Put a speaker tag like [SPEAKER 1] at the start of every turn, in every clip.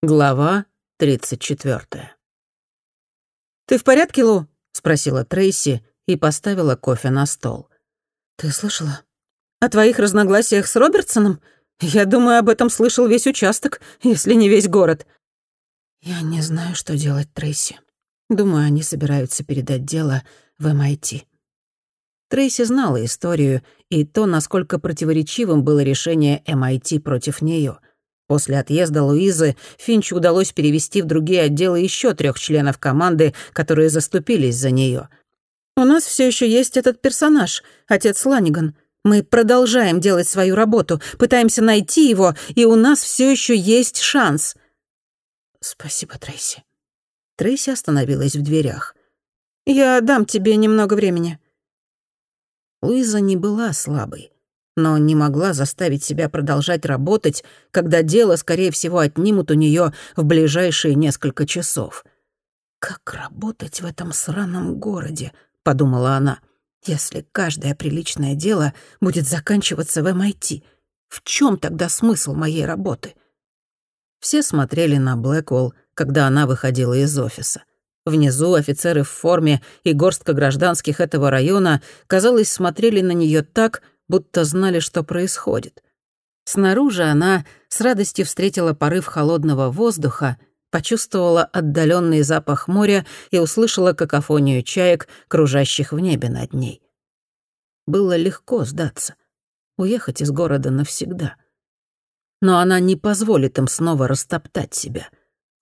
[SPEAKER 1] Глава 34. «Ты в порядке, Лу?» — спросила Трейси и поставила кофе на стол.
[SPEAKER 2] «Ты слышала?»
[SPEAKER 1] «О твоих разногласиях с Робертсоном? Я думаю, об этом слышал весь участок, если не весь город».
[SPEAKER 2] «Я не знаю, что делать, Трейси. Думаю, они собираются передать дело в MIT».
[SPEAKER 1] Трейси знала историю и то, насколько противоречивым было решение MIT против нее. После отъезда Луизы Финчу удалось перевести в другие отделы еще трех членов команды, которые заступились за нее. «У нас все еще есть этот персонаж, отец Ланиган. Мы продолжаем делать свою работу, пытаемся найти его, и у нас все еще есть шанс».
[SPEAKER 2] «Спасибо, Трейси».
[SPEAKER 1] Трейси остановилась в дверях.
[SPEAKER 2] «Я дам тебе немного времени».
[SPEAKER 1] Луиза не была слабой но не могла заставить себя продолжать работать, когда дело, скорее всего, отнимут у нее в ближайшие несколько часов.
[SPEAKER 2] «Как работать в этом сраном городе?» — подумала она. «Если каждое приличное дело будет заканчиваться в MIT, в чем тогда смысл моей работы?»
[SPEAKER 1] Все смотрели на Блэквелл, когда она выходила из офиса. Внизу офицеры в форме и горстка гражданских этого района, казалось, смотрели на нее так, будто знали, что происходит. Снаружи она с радостью встретила порыв холодного воздуха, почувствовала отдаленный запах моря и услышала какофонию чаек, кружащих в небе над ней. Было легко сдаться, уехать из города навсегда. Но она не позволит им снова растоптать себя.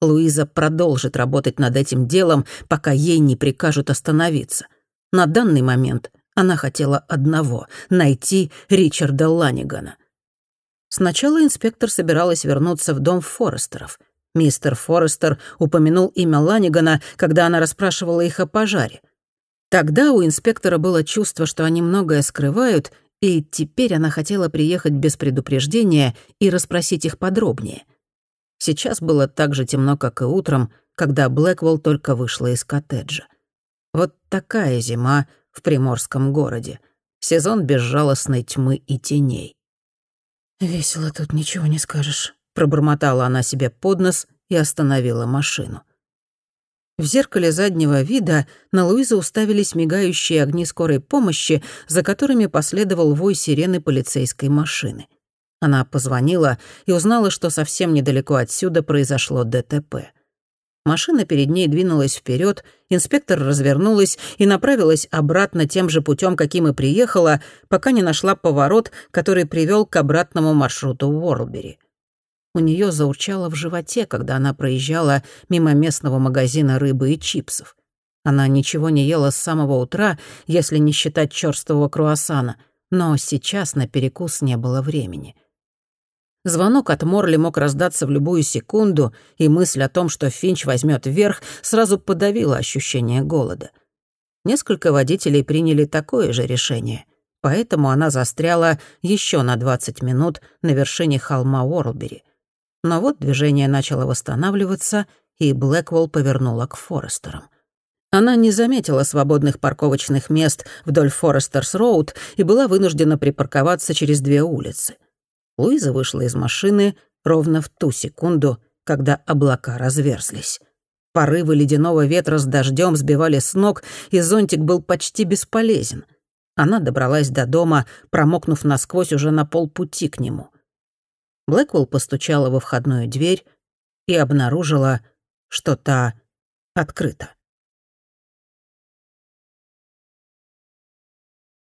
[SPEAKER 1] Луиза продолжит работать над этим делом, пока ей не прикажут остановиться. На данный момент она хотела одного — найти Ричарда Ланигана. Сначала инспектор собиралась вернуться в дом Форестеров. Мистер Форестер упомянул имя Ланигана, когда она расспрашивала их о пожаре. Тогда у инспектора было чувство, что они многое скрывают, и теперь она хотела приехать без предупреждения и расспросить их подробнее. Сейчас было так же темно, как и утром, когда Блэквелл только вышла из коттеджа. Вот такая зима в приморском городе. Сезон безжалостной тьмы и теней.
[SPEAKER 2] «Весело тут, ничего не скажешь», —
[SPEAKER 1] пробормотала она себе под нос и остановила машину. В зеркале заднего вида на Луизу уставились мигающие огни скорой помощи, за которыми последовал вой сирены полицейской машины. Она позвонила и узнала, что совсем недалеко отсюда произошло ДТП. Машина перед ней двинулась вперед, инспектор развернулась и направилась обратно тем же путем, каким и приехала, пока не нашла поворот, который привел к обратному маршруту в Уорлбери. У нее заурчало в животе, когда она проезжала мимо местного магазина рыбы и чипсов. Она ничего не ела с самого утра, если не считать чёрствого круассана, но сейчас на перекус не было времени — Звонок от Морли мог раздаться в любую секунду, и мысль о том, что Финч возьмет верх, сразу подавила ощущение голода. Несколько водителей приняли такое же решение, поэтому она застряла еще на 20 минут на вершине холма Уорлбери. Но вот движение начало восстанавливаться, и Блэквелл повернула к Форестерам. Она не заметила свободных парковочных мест вдоль Форестерс-Роуд и была вынуждена припарковаться через две улицы — Луиза вышла из машины ровно в ту секунду, когда облака разверзлись. Порывы ледяного ветра с дождем сбивали с ног, и зонтик был почти бесполезен. Она добралась до дома, промокнув насквозь уже на полпути к нему. Блэквелл постучала во входную дверь и обнаружила, что та открыта.